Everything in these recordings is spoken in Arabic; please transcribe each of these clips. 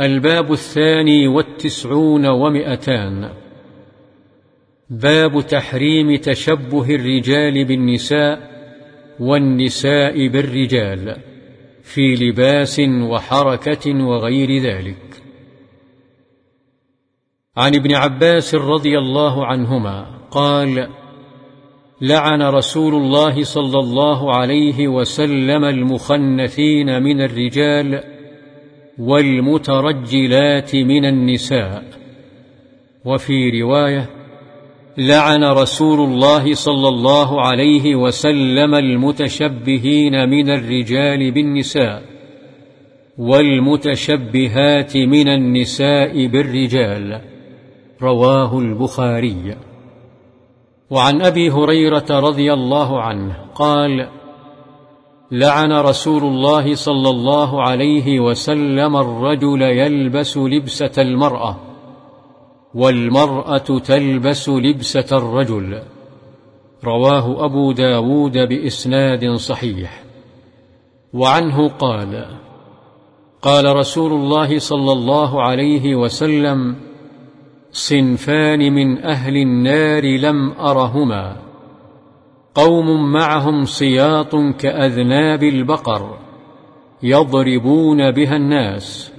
الباب الثاني والتسعون ومئتان. باب تحريم تشبه الرجال بالنساء والنساء بالرجال في لباس وحركة وغير ذلك. عن ابن عباس رضي الله عنهما قال لعن رسول الله صلى الله عليه وسلم المخنثين من الرجال والمترجلات من النساء. وفي رواية لعن رسول الله صلى الله عليه وسلم المتشبهين من الرجال بالنساء والمتشبهات من النساء بالرجال. رواه البخاري. وعن أبي هريرة رضي الله عنه قال لعن رسول الله صلى الله عليه وسلم الرجل يلبس لبسة المرأة والمرأة تلبس لبسة الرجل. رواه أبو داود بإسناد صحيح. وعنه قال قال رسول الله صلى الله عليه وسلم صنفان من أهل النار لم أرهما. قوم معهم صياط كأذناب البقر يضربون بها الناس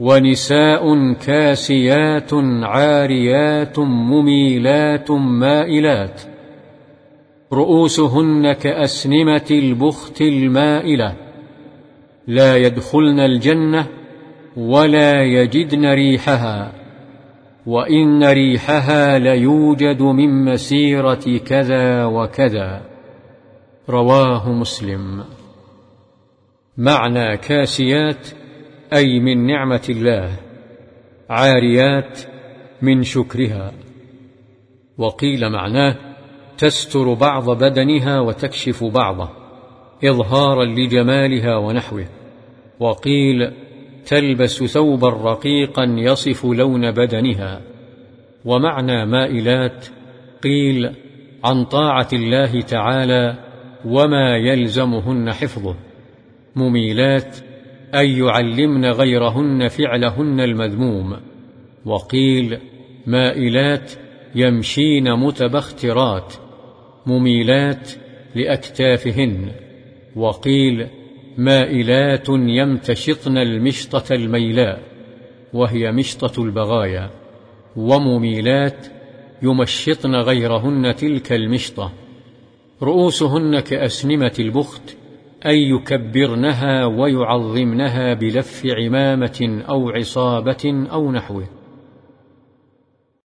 ونساء كاسيات عاريات مميلات مائلات رؤوسهن كأسنمة البخت المائلة لا يدخلن الجنة ولا يجدن ريحها وإن ريحها ليوجد من مسيرة كذا وكذا. رواه مسلم. معنى كاسيات أي من نعمة الله. عاريات من شكرها. وقيل معناه تستر بعض بدنها وتكشف بعضه إظهارا لجمالها ونحوه. وقيل تلبس ثوبا رقيقا يصف لون بدنها. ومعنى مائلات قيل عن طاعة الله تعالى وما يلزمهن حفظه. مميلات أن يعلمن غيرهن فعلهن المذموم. وقيل مائلات يمشين متبخترات. مميلات لأكتافهن. وقيل مائلات يمتشطن المشطة الميلاء وهي مشطة البغايا ومميلات يمشطن غيرهن تلك المشطة. رؤوسهن كأسنمة البخت أن يكبرنها ويعظمنها بلف عمامة أو عصابة أو نحوه.